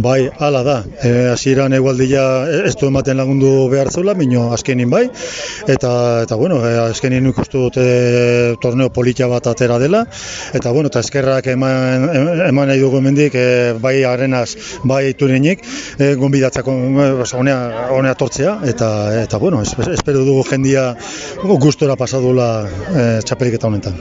Bai, hala da. E, hasieran egualdia e, ez du ematen lagundu behar zula, mino azkenin bai. Eta, eta bueno, e, azkenin ikustu dute torneo politia bat atera dela. Eta, bueno, eta eskerrak eman, eman nahi dugu mendik, e, bai arenaz, bai turenik, e, gombidatzako honea, honea tortzea. Eta, eta bueno, espero dugu jendia gustora pasadula e, txapelik eta honetan.